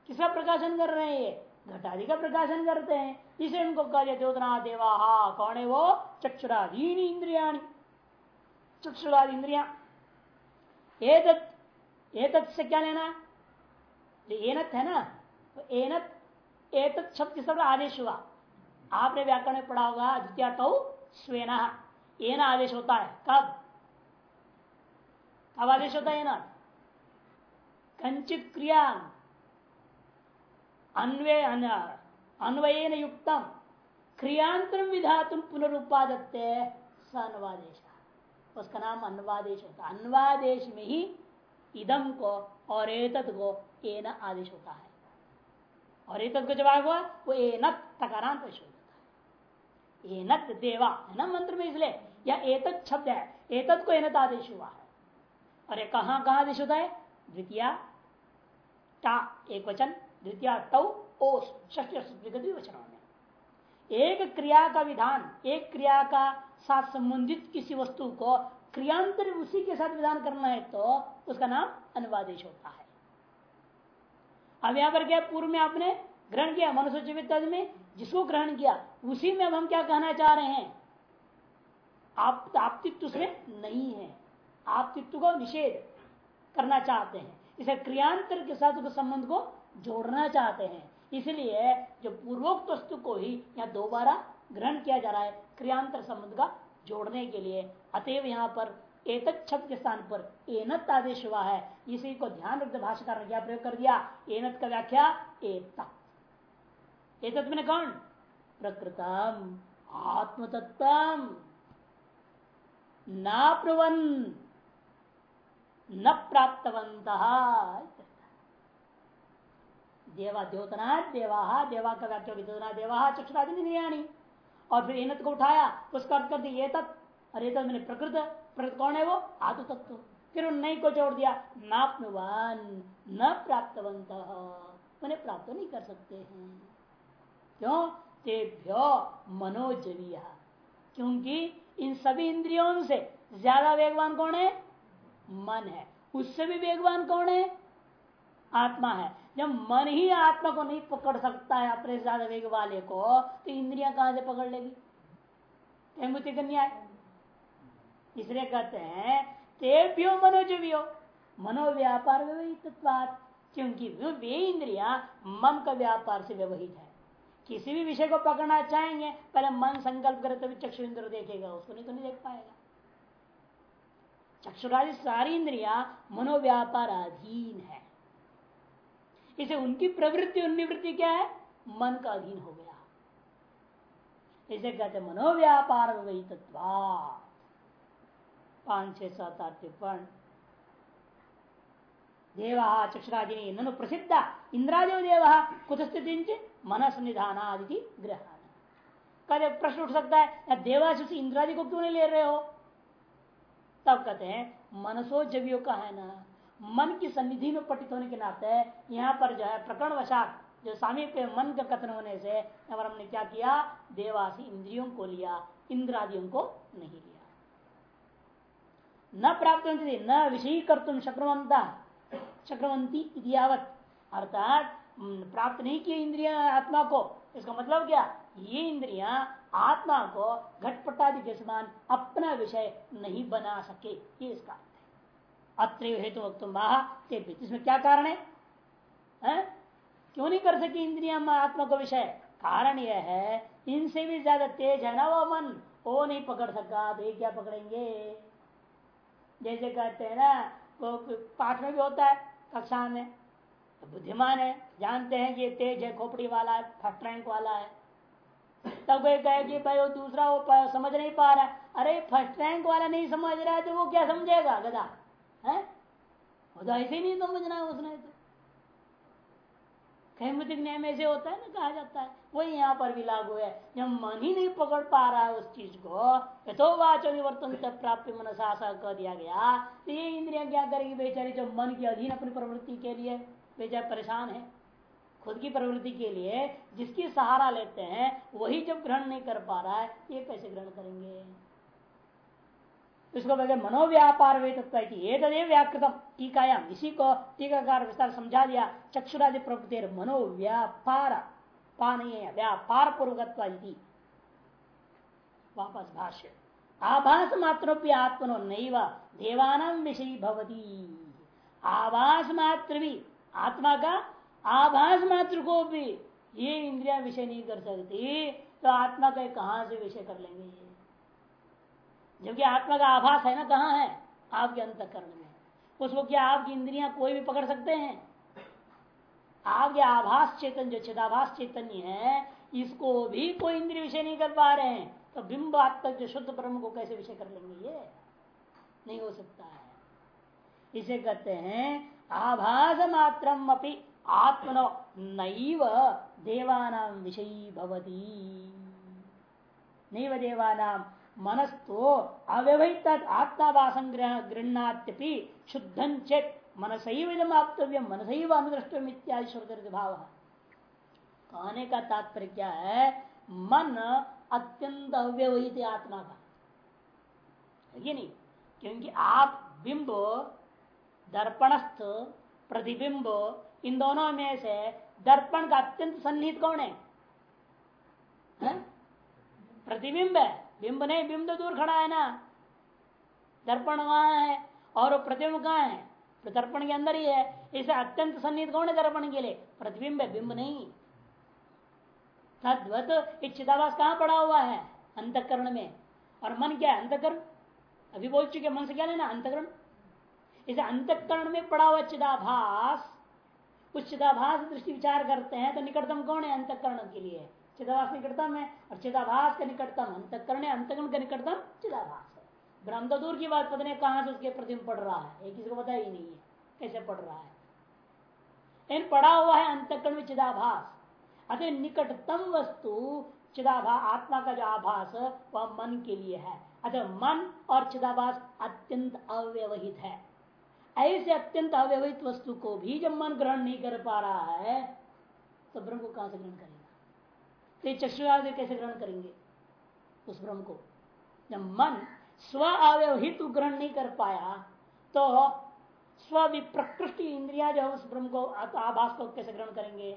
किसका प्रकाशन कर रहे हैं ये? घटादि का प्रकाशन करते हैं। इसे उनको कह दिया द्योतना देवा। कौन है वो? चक्षुराधीन इंद्रिया चक्षुरादि इंद्रिया। एतत् से क्या लेना? एनत है ना तो एनत, एतत् शब्द शब्द आदेश हुआ। आपने व्याकरण में पढ़ा होगा, द्वितीय टौ स्वेना। एन आदेश होता है। कब? कब आदेश होता है ना कंचित क्रिया। अन्वय अन्वयन युक्तम। क्रियांतर विधातुम पुनरुत्पादत्ते सन्वादेश उसका नाम अन्वादेश होता है। अन्वादेश में ही इदम को और एतद को एन आदेश होता है। और एतद को जवाब हुआ, वो एनत तकारांत हो जाता है। एनत देवा, है ना मंत्र में इसलिए? या एतद शब्द है। एतद को एनत आदेश हुआ है। और ये कहाँ कहाँ आदेश होता है? द्वितीय टा एक वचन, द्वितीय टौ ओस वचनों में एक क्रिया का विधान, एक क्रिया का साथ संबंधित किसी वस्तु को क्रियांतर उसी के साथ विधान करना है तो उसका नाम अनुवादेश होता है। अब यहाँ पर क्या पूर्व में आपने ग्रहण किया, मनुष्य में, जिसको ग्रहण किया, उसी में अब हम क्या कहना चाह रहे हैं? आप, आपतित्व उसमें नहीं है। आपतित्व को निषेध करना चाहते हैं। इसे क्रियांतर के साथ उसके संबंध को जोड़ना चाहते हैं। इसलिए जो पूर्वोक्त वस्तु को ही यहाँ दोबारा ग्रहण किया जा रहा है क्रियांतर संबंध का जोड़ने के लिए, अतएव यहाँ पर एक शब्द के स्थान पर एनत आदेश हुआ है। इसी को ध्यान रखते भाषा ने क्या प्रयोग कर दिया? एनत का व्याख्या एतत्। एतत् मैंने कौन? प्रकृतम आत्मतत्व नाप्रवन, न प्राप्तवंत देवा द्योतना, देवा देवा का व्याख्या द्योतना देवा चक्षुरादि और फिर एनत को उठाया उसका अर्थ कर दिया तत् अरे तत् मैंने प्रकृत प्रकृत कौन है वो? आदु तत्व। फिर उन नई को जोड़ दिया, नापनुवान न प्राप्तवंत उन्हें प्राप्त नहीं कर सकते हैं। क्यों? तेभ्यो मनोजविया क्योंकि इन सभी इंद्रियों से ज़्यादा वेगवान कौन है? मन है। उससे भी वेगवान कौन है? आत्मा है। जब मन ही आत्मा को नहीं पकड़ सकता है अपने ज़्यादा वेग वाले को तो इंद्रिया कहाँ से पकड़ लेगी? न्याय इसलिए कहते हैं, तेभ्यो मनोजीवियो। मनोव्यापार व्यवहित क्योंकि वे इंद्रिया मन का व्यापार से व्यवहित है। किसी भी विषय को पकड़ना चाहेंगे, पहले मन संकल्प करे, तभी चक्षु इंद्र देखेगा, उसको नहीं तो नहीं देख पाएगा। चक्षुरादि सारी इंद्रिया मनोव्यापार अधीन है। इसे उनकी प्रवृत्ति और निवृत्ति क्या है? मन का अधीन हो गया। इसे कहते मनोव्यापार वही तत्व पाँच, छह, सात, आठ टिप्पण। देवा चक्षुरादि ननु प्रसिद्ध। इंद्रादेव देव कुछ स्थिति मनस निधान आदि ग्रहण कभी प्रश्न उठ सकता है देवाश इंद्रादि को क्यों नहीं ले रहे हो? तब कहते हैं, मनसो जवियों का है ना? मन की सन्निधि में पटित होने के नाते यहाँ पर जो है प्रकरण वशात जो पे मन का कथन होने से हमने क्या किया? देवासी इंद्रियों को लिया, इंद्रादियों को नहीं लिया। न प्राप्त न विषय कर तुम शक्रवंता इतिहावत अर्थात प्राप्त नहीं किए इंद्रिया, आत्मा को, इसका मतलब क्या? ये इंद्रिया आत्मा को घटपटादि के समान अपना विषय नहीं बना सके, ये इसका अत्र हेतु वक्त इसमें क्या कारण है, है? क्यों नहीं कर सकी इंद्रिया आत्मा को विषय? कारण यह है इनसे भी ज़्यादा तेज है ना वो मन। वो नहीं पकड़ सका तो ये क्या पकड़ेंगे? जैसे कहते हैं ना वो पाठ में भी होता है कक्षा में। तो बुद्धिमान है जानते हैं ये तेज है खोपड़ी वाला है फ़र्स्ट रैंक वाला है। तब कोई कहे कि भाई वो दूसरा वो समझ नहीं पा रहा है। अरे फ़र्स्ट रैंक वाला नहीं समझ रहा है तो वो क्या समझेगा गदा है? वो तो ऐसे नहीं समझना है उसने तो। कैमतिक न्याय में ऐसे होता है ना, कहा जाता है। वही यहाँ पर भी लागू है। जब मन ही नहीं पकड़ पा रहा है उस चीज़ को, यथोवाचो निवर्तन प्राप्त मन सासा कर दिया गया। तो ये इंद्रिया क्या करेगी बेचारी जो मन के अधीन अपनी प्रवृत्ति के लिए? बेचारे परेशान है। खुद की प्रवृत्ति के लिए जिसकी सहारा लेते हैं, वही जब ग्रहण नहीं कर पा रहा है, ये कैसे ग्रहण करेंगे? इसको बगैर मनोव्यापार वे तत्व ये तदेव व्याकृतम टीकायाम इसी को टीकाकार विस्तार समझा दिया। चक्षुरादि प्रभुति मनोव्यापार पानीय व्यापार पूर्वक वापस भाष्य। आभास मात्र आत्मनो नैव देवान विषय भवती। आभास मात्र भी आत्मा का आभास मात्र को भी ये इंद्रिया विषय नहीं कर सकती। तो आत्मा का कहाँ से विषय कर लेंगे? जबकि आत्मा का आभास है ना, कहाँ है? आपके अंतकरण में। उसको क्या आपकी इंद्रियाँ कोई भी पकड़ सकते हैं? आपके आभास चेतन, जो चिदाभास चैतन्य है, इसको भी कोई इंद्रिय विषय नहीं कर पा रहे हैं। तो बिंब आत्मा, जो शुद्ध ब्रह्म को कैसे विषय कर लेंगे ये? नहीं हो सकता है। इसे कहते हैं, आभास अपनी आत्मनो नैव देवानाम विषयी भवती। नैव देवानाम मनस्तो अव्यवहित आत्मावासन गृहणात्यपि शुद्धं चेत मनसैव आप्तव्य मनसैव अनुद्रष्टव्य इत्यादि श्रोत भाव। कहने का तात्पर्य क्या है मन अत्यंत अव्यवहित आत्मा का ये नहीं क्योंकि आप बिंब दर्पणस्थ प्रतिबिंब इन दोनों में से दर्पण का अत्यंत सन्निहित कौन है, है? प्रतिबिंब है। बिंब नहीं, बिंब तो दूर खड़ा है ना। दर्पण वहाँ है और प्रतिबिंब कहाँ है? दर्पण के अंदर ही है। इसे अत्यंत सन्निहित कौन है दर्पण के लिए? प्रतिबिंब है, बिंब नहीं। तद्वत इच्छिदावास कहाँ पड़ा हुआ है? अंतकरण में। और मन क्या है? अंतकरण? अभी बोल चुके, मन से क्या लेना? अंतकरण। इसे अंतकरण में पड़ा हुआ चिदाभास उस चिदाभास दृष्टि विचार करते हैं तो निकटतम कौन है? अंतकरण के लिए। चिदाभास निकटतम है और चिदाभास का निकटतम, अंतकरण अंतकरण का निकटतम चिदाभास है। ब्रह्म तो दूर की बात पता नहीं कहाँ से उसके प्रतिम पड़ रहा है। किसी को पता ही नहीं है, कैसे पढ़ रहा है। इन पड़ा हुआ है अंतकरण में चिदाभास। अतः निकटतम वस्तु चिदाभास आत्मा का जो आभास वह मन के लिए है। अतः मन और चिदाभास अत्यंत अव्यवहित है। ऐसे अत्यंत अव्यवहित वस्तु को भी जब मन ग्रहण नहीं कर पा रहा है तो ब्रह्म को कहाँ से ग्रहण करेगा? तो ये चक्षुरादि कैसे ग्रहण करेंगे? उस ब्रह्म को। जब मन स्व अव्यवहित ग्रहण नहीं कर पाया तो स्व प्रकृष्ट इंद्रिया जो उस ब्रह्म को आभास को कैसे ग्रहण करेंगे?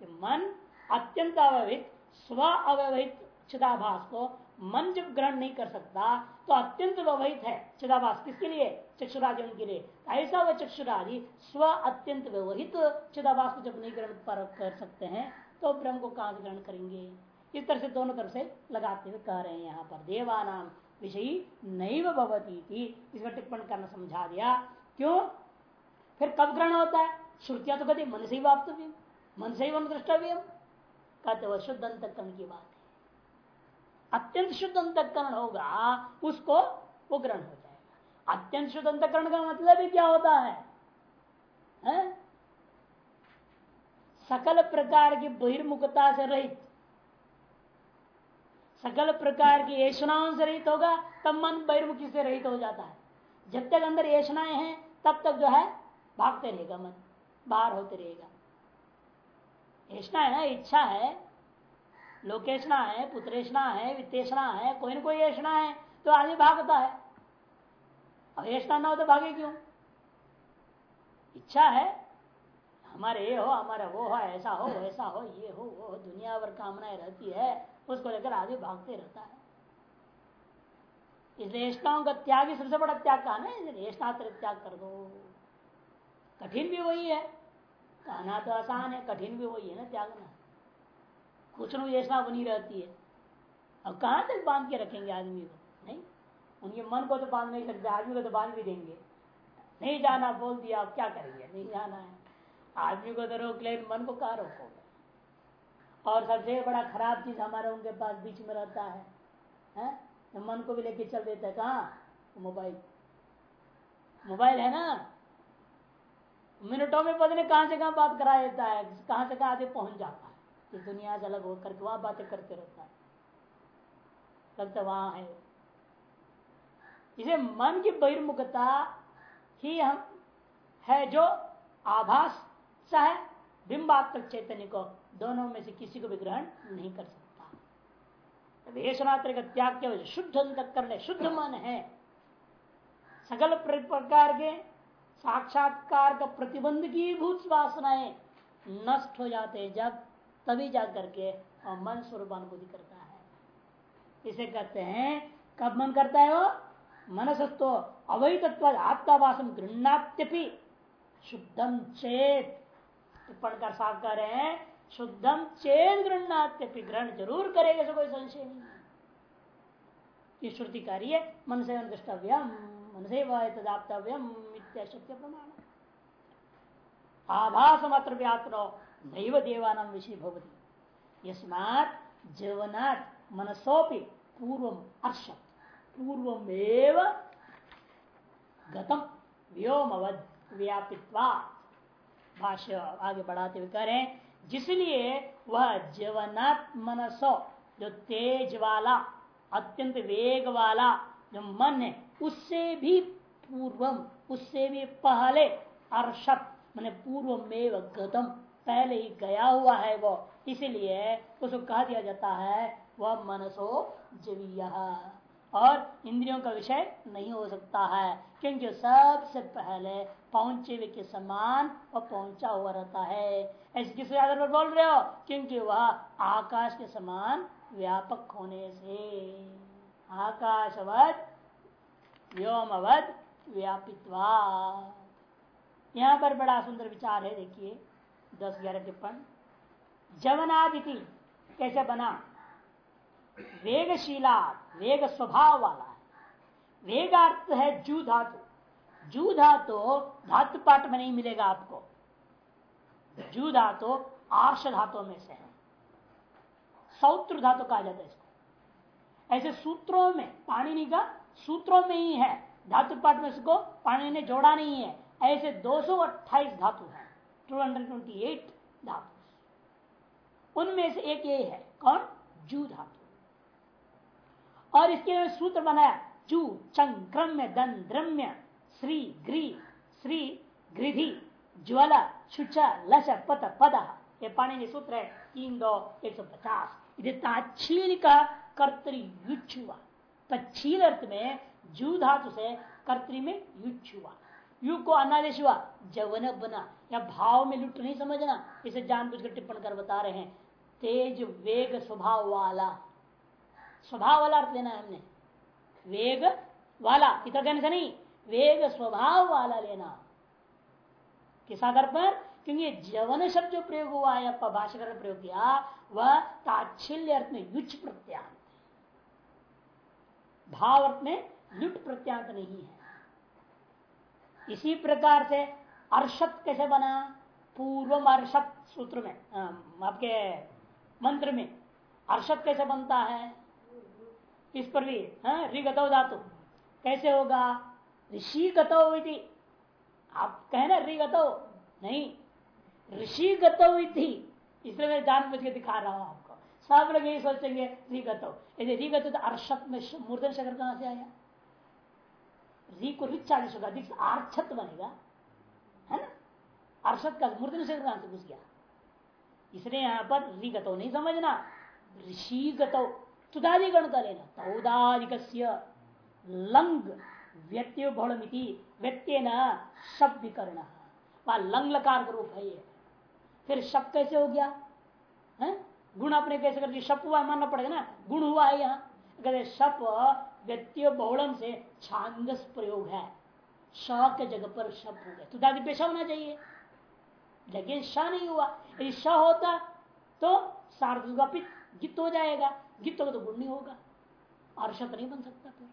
मन अत्यंत अव्यवहित स्व अव्यवहित चिदाभास को मन जब ग्रहण नहीं कर सकता तो अत्यंत व्यवहित है चिदाभास किसके लिए? चक्षुरादि उनके लिए। ऐसा वह चक्षुरादि स्व अत्यंत व्यवहित चिदाभास को जब नहीं ग्रहण कर सकते हैं तो ब्रह्म को कहाँ से ग्रहण करेंगे? इस तरह से दोनों तरफ़ से लगाते हुए कह रहे हैं यहाँ पर देवानाम विषयी नैव भवती थी इसमें टिप्पण करना समझा दिया। क्यों? फिर कब ग्रहण होता है? श्रुतियाँ तो कहते मन से ही वाप्तव्य मन से ही वन द्रष्टव्य कहते वह शुद्ध अंतकरण की बात है। अत्यंत शुद्ध अंतकरण होगा उसको वो ग्रहण हो जाएगा। अत्यंत शुद्ध अंतकरण का मतलब ही क्या होता है, है? सकल प्रकार की बहिर्मुखता से रहित। सकल प्रकार की ऐषणाओं से रहित होगा, तब मन बहिर्मुखी से रहित हो जाता है। जब तक अंदर ऐषणाएँ हैं, तब तक जो है, भागते रहेगा मन, बाहर होते रहेगा। ऐसा है ना, इच्छा है, लोकेशना है, पुत्रेशना है वित्तेषणा है, कोई ना कोई ऐसा है तो आदमी भागता है। अब ऐसा ना हो तो भागे क्यों? इच्छा है हमारे ये हो, हमारा वो हो, ऐसा हो ऐसा हो, ये हो, वो हो, दुनिया भर कामनाएँ रहती है, उसको लेकर आगे भागते रहता है। इसलिए ऐष्टाओं का त्याग ही सबसे बड़ा त्याग कहा ना ऐष्टा त्याग कर दो। कठिन भी वही है। कहना तो आसान है, कठिन भी वही है ना त्यागना। कुछ न बनी रहती है। अब कहाँ तक बाँध के रखेंगे आदमी को? नहीं? उनके मन को तो बाँध नहीं सकते, आदमी को तो बाँध भी देंगे। नहीं जाना, बोल दिया, अब क्या करेंगे? नहीं जाना है। आदमी को तो रोक ले मन को कहा रोकोगे? और सबसे बड़ा खराब चीज़ हमारा उनके पास बीच में रहता है, है? तो मन को भी लेके चल देता है कहा? मोबाइल। मोबाइल है ना? मिनटों में पता नहीं कहाँ से कहाँ बात करा देता है कहाँ से कहाँ आगे पहुँच जाता है। इस दुनिया से अलग होकर के वहाँ बातें करते रहता है। लगता वहाँ है। इसे मन की बहिर्मुखता ही हम है जो आभास सा है? बिंबात्मक चैतन्य को दोनों में से किसी को भी ग्रहण नहीं कर सकता। वेशनात्र का त्याग के वजह शुद्ध अंतकरण शुद्ध मन है। सकल प्रकार के साक्षात्कार का प्रतिबंध की भूत वासनाएँ नष्ट हो जाते हैं जब, तभी जा करके और मन स्वरूप अनुभूति करता है। इसे कहते हैं, कब मन करता है वो? मनसत्व, अवैतत्व आत्मावासम गृहणात्यपि शुद्धम चेत। टिप्पण कर साफ़ कर रहे हैं शुद्धम चेत गृहणात्यपि ग्रहण ज़रूर करेगा कोई संशय नहीं श्रुति कार्य मन से अनुष्टव्यम मन से तदाप्तव्यम सत्य प्रमाण। आभास मात्र व्यात्रो नैव देवान विषय भवती। यस्मात् जीवनात् मनसोपि पूर्व अर्षत, पूर्वमेव गतम व्योमवद व्यापित्वा। भाष्य आगे बढ़ाते हुए करें जिसलिए वह जीवनात् मनसो, जो तेज वाला, अत्यंत वेग वाला, जो मन है, उससे भी पूर्वम, उससे भी पहले अर्षत, मैंने पूर्व में गतम पहले ही गया हुआ है वो, इसीलिए उसको कह दिया जाता है, वह मनसो जवीय। और इंद्रियों का विषय नहीं हो सकता है, क्योंकि सबसे पहले पहुँचे हुए के समान और पहुँचा हुआ रहता है। ऐसे किस आधार पर बोल रहे हो? क्योंकि वह आकाश के समान व्यापक होने से। आकाशवत, व्योमवत व्यापित्वा यहाँ पर बड़ा सुंदर विचार है, देखिए, दस ग्यारह टिप्पण। जवनादिति कैसे बना? वेगशीला वेग स्वभाव वाला है। वेगार्थ है जू धातु जू धातु धातु पाठ में नहीं मिलेगा आपको। जू धातु आर्ष धातु में से है। सौत्र धातु कहा जाता है इसको। ऐसे सूत्रों में पाणिनि का सूत्रों में ही है। धातु पाठ में इसको पाणी ने जोड़ा नहीं है। ऐसे 228 धातु है। 228 धातु। उनमें से एक ये है। कौन? जू धातु। और इसके सूत्र बनाया जू चंक्रम्य दन, द्रम्य, श्री, ग्री, श्री, गृधि, ज्वल, शुच, लश, पत, पद। ये पानी ने सूत्र है, तीन, दो, एक सौ पचास। ताछील का कर्तरी तछील अर्थ में जू धातु से कर्तरी में युच हुआ यु को अनादेश हुआ, जवन, बना। या भाव में लुट नहीं समझना, इसे जानबूझकर टिप्पण कर बता रहे हैं। तेज वेग स्वभाव वाला। स्वभाव वाला अर्थ लेना है हमने। वेग वाला, इतर कहने से नहीं, वेग स्वभाव वाला लेना। किस आधार पर? क्योंकि जवन शब्द जो प्रयोग हुआ है भाषा ने प्रयोग किया, वह ताच्छल्य अर्थ में युच प्रत्यांत। भाव अर्थ में लुट प्रत्यांत नहीं है। इसी प्रकार से अर्षत कैसे बना? पूर्व अर्षत सूत्र में आपके मंत्र में। अर्षत कैसे बनता है? इस पर भी ऋगतो धातु। कैसे होगा? ऋषि गतो आप कहे ना, ऋगतो। नहीं, ऋषि गतो इसलिए मैं जान बुझ के दिखा रहा हूँ आपको। सब लोग यही सोचेंगे, ऋगतो। यदि ऋगतो तो अर्षत में मूर्धन शकर कहाँ से आया? री को रिच चालीस होगा, अधिक आर्छत बनेगा। है ना? अर्षत का मूर्धन शकर कहाँ से घुस गया? इसलिए यहाँ पर ऋगतो नहीं समझना। ऋषि गतो। तुदादिगण का लेना तौदादिक लंग व्यक्ति बहुमिति व्यक्ति न शब्द कर्ण वह लंग लकार का रूप है ये। फिर शब्द कैसे हो गया? है? गुण अपने कैसे कर शप हुआ, मानना पड़ेगा ना? गुण हुआ है यहाँ। कहते शप व्यक्ति बहुलम से छांदस प्रयोग है। श के जगह पर शप हो गया। तुदादि पेशा होना चाहिए। लेकिन श नहीं हुआ। यदि श होता तो सार्वपित गित हो जाएगा। गित होगा तो गुण नहीं होगा। और शब्द नहीं बन सकता फिर।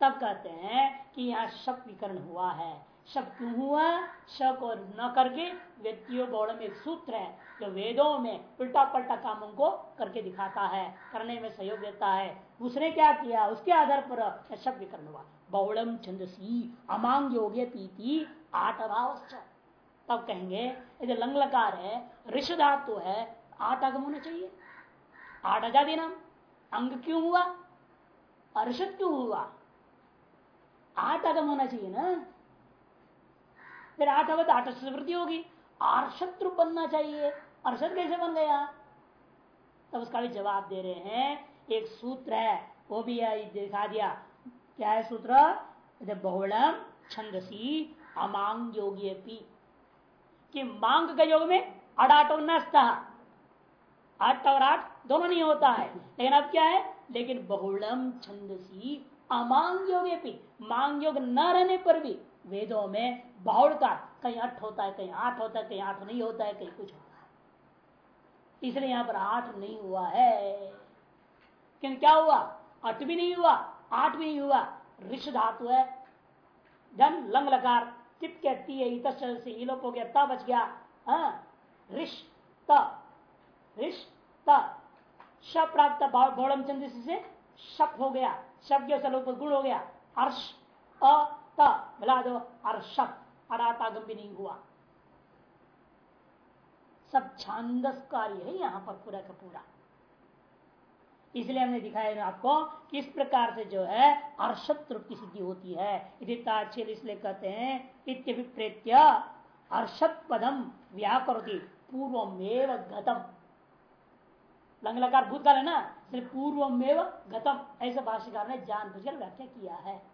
तब कहते हैं कि यहाँ शब्द विकरण हुआ है। शब्द क्यों हुआ? शक और न करके व्यक्तियों बौड़ में एक सूत्र है जो वेदों में उल्टा पलटा कामों को करके दिखाता है, करने में सहयोग देता है। उसने क्या किया? उसके आधार पर शब्द विकरण हुआ। बौड़म छंदसी अमांग योग्य पीति आठ अभाव तब कहेंगे यदि है ऋष है आठ आगम होना चाहिए। आठ आज़ादी नाम अंग क्यों हुआ? अर्षद क्यों हुआ? आठ आगम होना चाहिए ना? फिर आठ अवध आठ वृद्धि होगी। आर्षत्र बनना चाहिए। अर्षद कैसे बन गया? तब उसका भी जवाब दे रहे हैं। एक सूत्र है, वो भी दिखा दिया। क्या है सूत्र? बहुलम छंदसी अमांग योगी कि मांग के योग में अडाटो नस्ता आठ और आठ दोनों नहीं होता है। लेकिन अब क्या है? लेकिन बहुलम छंदसी अमांग योग मांग योग न रहने पर भी वेदों में बहुड़ का कहीं अठ होता है कहीं आठ होता है कहीं आठ नहीं होता है कहीं कुछ होता है। इसलिए यहाँ पर आठ नहीं हुआ है। क्योंकि क्या हुआ? अठ भी नहीं हुआ आठ भी नहीं हुआ। ऋष धातु है। धन लंग लकार तिप कहती है इत से इलोप हो गया ता बच गया। हाँ, ऋष ऋष श प्राप्त बौड़म चंद्र से शप हो गया शब्द गुण हो गया। अर्श, अ मिला दो अर्षप अरातागम भी नहीं हुआ। सब छांदस कार्य है यहाँ पर पूरा का पूरा। इसलिए हमने दिखाया आपको किस प्रकार से जो है अर्षत रूप की सिद्धि होती है। इसलिए कहते हैं, इत्यभिप्रेत्य अर्षत पदम व्याकरोती, पूर्वमेव गतम। लंगलकार भूतकाल है ना? पूर्वमेव गतम ऐसे भाष्यकार ने जान बुझकर व्याख्या किया है।